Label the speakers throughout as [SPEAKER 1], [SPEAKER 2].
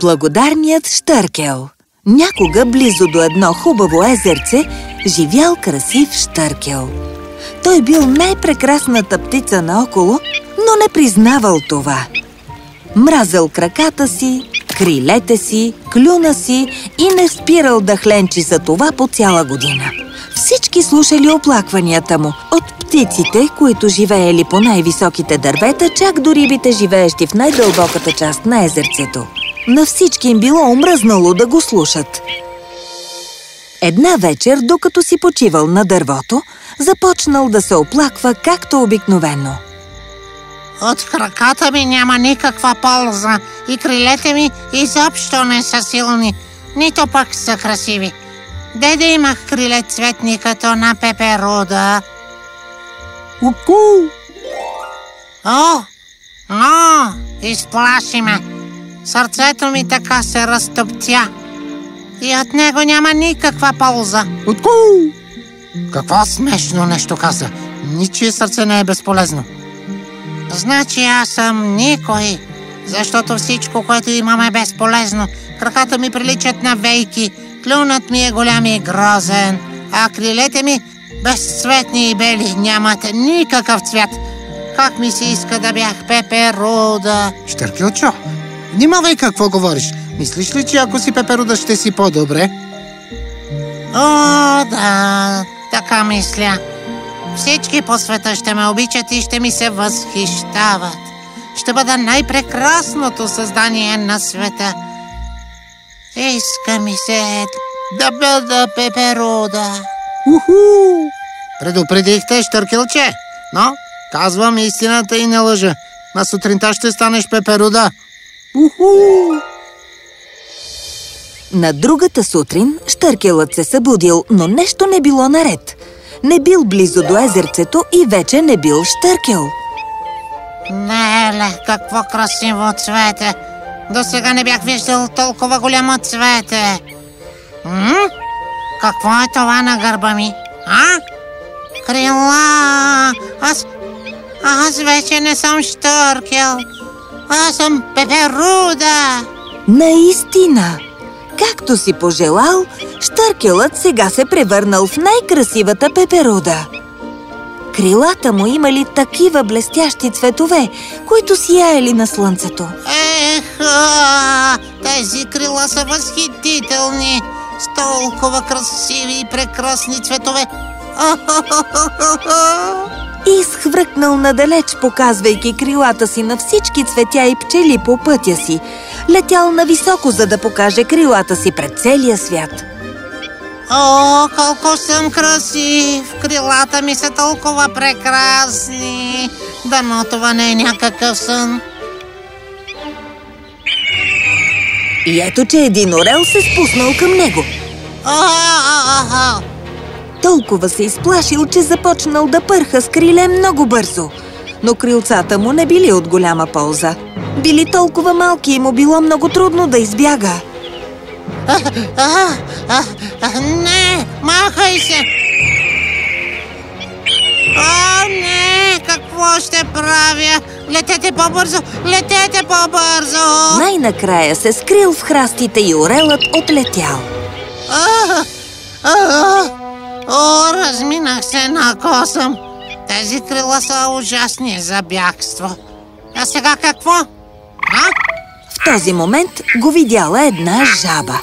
[SPEAKER 1] Благодарният Штъркел Някога близо до едно хубаво езерце живял красив Штъркел. Той бил най-прекрасната птица наоколо, но не признавал това. Мразел краката си, крилете си, клюна си и не спирал да хленчи за това по цяла година. Всички слушали оплакванията му, от птиците, които живеели по най-високите дървета, чак до рибите, живеещи в най-дълбоката част на езерцето. На всички им било омръзнало да го слушат. Една вечер, докато си почивал на дървото, започнал да се оплаква както обикновено.
[SPEAKER 2] От краката ми няма никаква полза и крилете ми изобщо не са силни, нито пък са красиви. Деде имах криле цветни като на пеперуда.
[SPEAKER 3] Уку!
[SPEAKER 2] О, о, изплаши ме. Сърцето ми така се разтоптя. И от него няма никаква полза.
[SPEAKER 3] Утку!
[SPEAKER 2] Какво смешно нещо каза? Ничие сърце не е безполезно. Значи аз съм никой, защото всичко, което имам е безполезно. Краката ми приличат на вейки, клюнат ми е голям и грозен, а крилете ми безцветни и бели, нямат никакъв цвят. Как ми се иска да бях пеперуда.
[SPEAKER 3] Штъркелчо, внимавай какво говориш. Мислиш ли, че ако си пеперуда ще си по-добре?
[SPEAKER 2] О, да, така мисля. Всички по света ще ме обичат и ще ми се възхищават. Ще бъда най-прекрасното създание на света. Иска ми се да бъда пеперуда.
[SPEAKER 3] Уху!
[SPEAKER 2] Предупредихте, Штъркелче, но казвам истината и не лъжа. На сутринта ще станеш пеперуда.
[SPEAKER 3] Уху!
[SPEAKER 1] На другата сутрин Штъркелът се събудил, но нещо не било наред. Не бил близо до езерцето и вече не бил Штъркел.
[SPEAKER 2] Неле, какво красиво цвете! До сега не бях виждал толкова голямо цвете. М? Какво е това на гърба ми? А? Крила! Аз... Аз вече не съм Штъркел. Аз съм Пеперуда.
[SPEAKER 1] Наистина! Както си пожелал, Штъркелът сега се превърнал в най-красивата пеперуда. Крилата му имали такива блестящи цветове, които сияели на слънцето.
[SPEAKER 2] Ех, а, тези крила са възхитителни, с толкова красиви и прекрасни цветове.
[SPEAKER 1] И изхвръкнал надалеч, показвайки крилата си на всички цветя и пчели по пътя си. Летял нависоко, за да покаже крилата си пред целия свят.
[SPEAKER 2] О, колко съм красив! Крилата ми са толкова прекрасни! Дано това не е някакъв сън.
[SPEAKER 1] И ето, че един орел се спуснал към него.
[SPEAKER 2] О, о, о, о.
[SPEAKER 1] Толкова се изплашил, че започнал да пърха с криле много бързо. Но крилцата му не били от голяма полза. Били толкова малки и му било много трудно да избяга.
[SPEAKER 2] А, а, а, а, не, махай се! О, не, какво ще правя? Летете по-бързо, летете по-бързо!
[SPEAKER 1] Най-накрая се скрил в храстите и орелът отлетял.
[SPEAKER 2] А, а, а, О, разминах се на косъм. Тези крила са ужасни за бягство. А сега какво? А?
[SPEAKER 1] В този момент го видяла една жаба.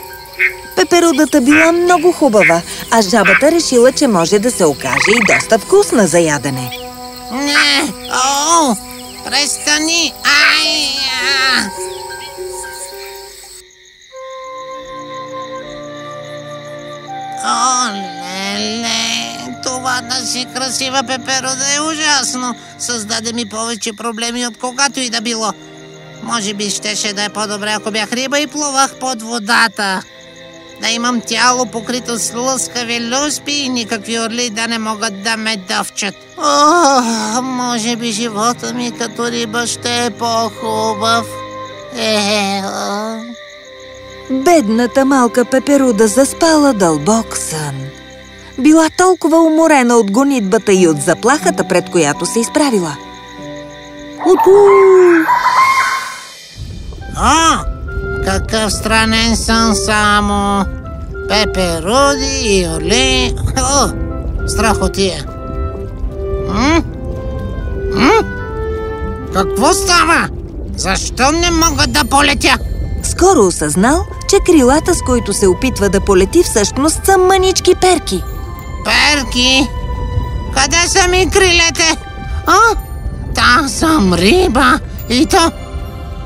[SPEAKER 1] Пеперудата била много хубава, а жабата решила, че може да се окаже и доста вкусна за ядене.
[SPEAKER 2] Не! О! Престани! Ай! а! О, леле! Това да си красива пеперуда е ужасно. Създаде ми повече проблеми от когато и да било. Може би щеше да е по-добре, ако бях риба и плувах под водата. Да имам тяло покрито с лъскави люспи и никакви орли да не могат да ме дъвчат. О, може би живота ми като риба ще е по-хубав. Е.
[SPEAKER 1] Бедната малка пеперуда заспала дълбок сън. Била толкова уморена от гонитбата и от заплахата, пред която се изправила.
[SPEAKER 3] Уку!
[SPEAKER 2] А, Какъв странен сън само. Пеперуди и оли... О, страхотия. М? М? Какво става? Защо не мога да полетя?
[SPEAKER 1] Скоро осъзнал, че крилата, с които се опитва да полети, всъщност са мънички перки.
[SPEAKER 2] Перки? Къде са ми крилете? А? Та съм риба. И то...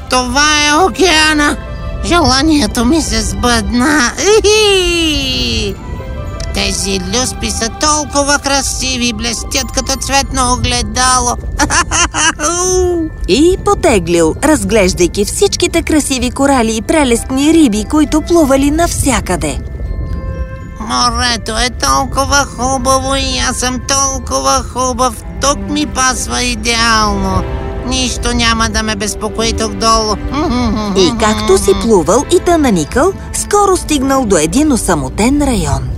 [SPEAKER 2] Това е океана. Желанието ми се сбъдна. Ихи! Тези люспи са толкова красиви, блестят като цветно огледало.
[SPEAKER 1] И потеглил, разглеждайки всичките красиви корали и прелестни риби, които плували навсякъде.
[SPEAKER 2] Морето е толкова хубаво и аз съм толкова хубав. Тук ми пасва идеално. Нищо няма да ме безпокои тук долу.
[SPEAKER 1] И както си плувал и та наникал, скоро стигнал до един осамотен район.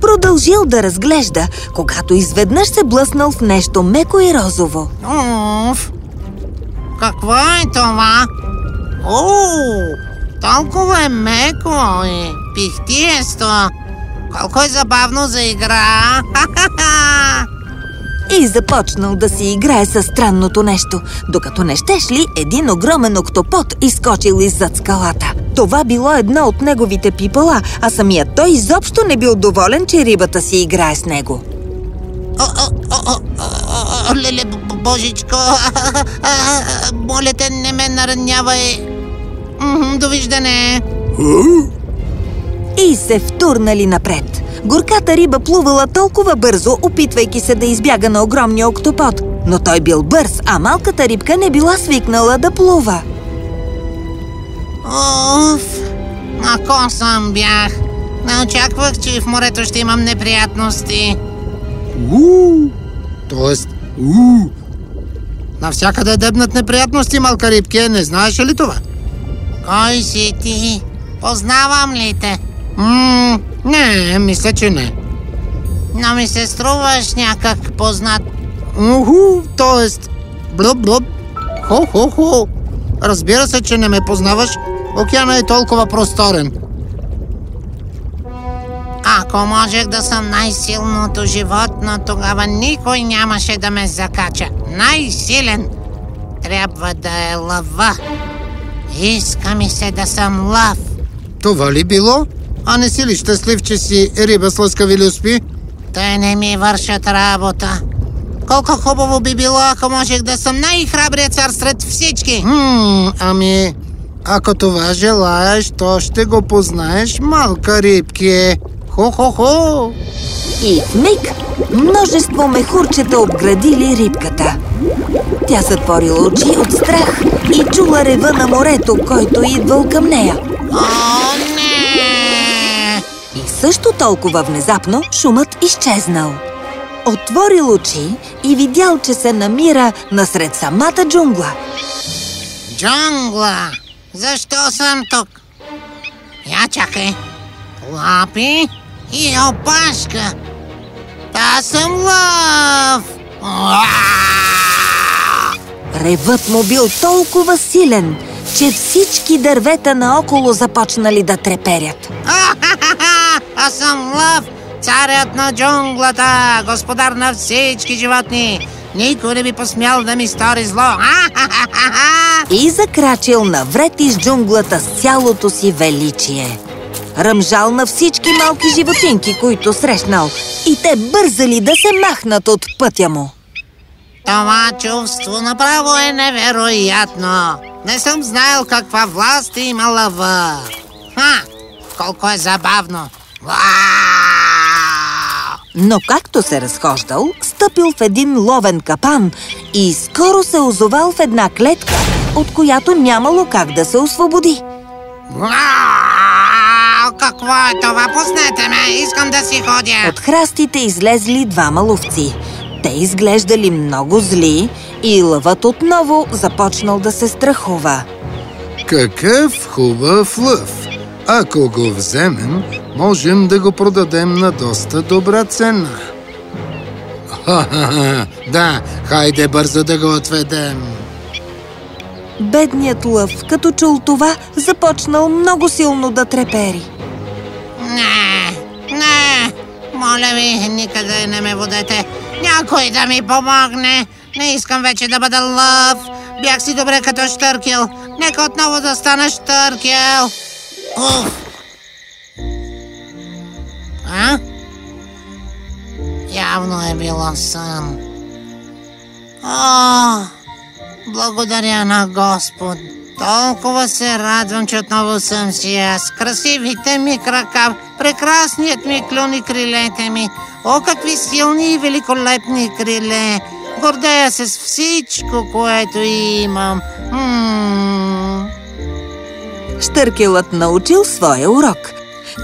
[SPEAKER 1] Продължил да разглежда, когато изведнъж се блъснал в нещо меко и розово.
[SPEAKER 2] Уф! Какво е това? О, толкова е меко и пихтиесто. Колко е забавно за игра. Ха-ха-ха!
[SPEAKER 1] И започнал да си играе със странното нещо, докато не щеш ли един огромен октопод изскочил иззад скалата. Това било едно от неговите пипала, а самият той изобщо не бил доволен, че рибата си играе с него.
[SPEAKER 2] Леле, божичко, моля те, не ме наранявай. Довиждане.
[SPEAKER 1] И се втурнали напред. Горката риба плувала толкова бързо, опитвайки се да избяга на огромния октопод. Но той бил бърз, а малката рибка не била свикнала да плува.
[SPEAKER 2] Уф, на косъм бях. Не очаквах, че в морето ще имам неприятности.
[SPEAKER 3] Уу! Тоест, уу! Навсякъде дебнат неприятности, малка рибке, не знаеш ли това?
[SPEAKER 2] Кой си ти? Познавам ли те?
[SPEAKER 3] Ммм, не, мисля, че не.
[SPEAKER 2] Но ми се струваш някак познат.
[SPEAKER 3] Уху, тоест, блуб-блуб, хо-хо-хо. Разбира се, че не ме познаваш. Океана е толкова просторен.
[SPEAKER 2] Ако можех да съм най-силното животно, тогава никой нямаше да ме закача. Най-силен трябва да е лъва. Иска ми се да съм лъв.
[SPEAKER 3] Това ли било? А не си ли щастлив, че си риба с лъскави люспи?
[SPEAKER 2] Те не ми вършат работа. Колко хубаво би било, ако можех да съм най-храбрият цар сред всички.
[SPEAKER 3] Хм, ами, ако това желаеш, то ще го познаеш, малка рибки. Хо-хо-хо!
[SPEAKER 1] И в миг множество мехурчета обградили рибката. Тя затворила очи от страх и чула рева на морето, който идвал към нея.
[SPEAKER 2] О!
[SPEAKER 1] И също толкова внезапно шумът изчезнал. Отворил очи и видял, че се намира насред самата джунгла.
[SPEAKER 2] Джунгла! Защо съм тук? Я чакай. Лапи и опашка. Та съм лъв!
[SPEAKER 1] Ревът му бил толкова силен, че всички дървета наоколо започнали да треперят.
[SPEAKER 2] Ахахаха! Аз съм лъв, царят на джунглата, господар на всички животни. Никой не би посмял да ми стори зло.
[SPEAKER 1] И закрачил навред из джунглата с цялото си величие. Ръмжал на всички малки животинки, които срещнал, и те бързали да се махнат от пътя му.
[SPEAKER 2] Това чувство направо е невероятно. Не съм знаел каква власт има лъва. Ха! Колко е забавно.
[SPEAKER 1] Но както се разхождал, стъпил в един ловен капан и скоро се озовал в една клетка, от която нямало как да се освободи.
[SPEAKER 2] Какво е това? Пуснете ме! Искам да си ходя!
[SPEAKER 1] От храстите излезли двама ловци. Те изглеждали много зли и лъвът отново започнал да се страхува.
[SPEAKER 3] Какъв хубав лъв! Ако го вземем, можем да го продадем на доста добра цена. Ха-ха-ха! Да, хайде бързо да го отведем.
[SPEAKER 1] Бедният лъв, като чул това, започнал много силно да трепери.
[SPEAKER 2] Не, не, моля ви, никъде не ме водете. Някой да ми помогне. Не искам вече да бъда лъв. Бях си добре като Штъркел. Нека отново да стана Штъркел. Уф. А? Явно е било сън. О, благодаря на Господ. Толкова се радвам, че отново съм си аз. Красивите ми крака, прекрасният ми клюн и крилете ми. О, какви силни и великолепни криле! Гордея се с всичко, което имам. М-м.
[SPEAKER 1] Штъркелът научил своя урок,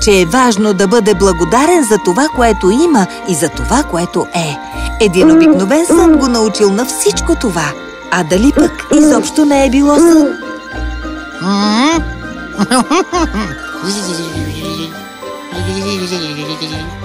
[SPEAKER 1] че е важно да бъде благодарен за това, което има и за това, което е. Един обикновен сън го научил на всичко това. А дали пък изобщо не е било сън?
[SPEAKER 2] М-м.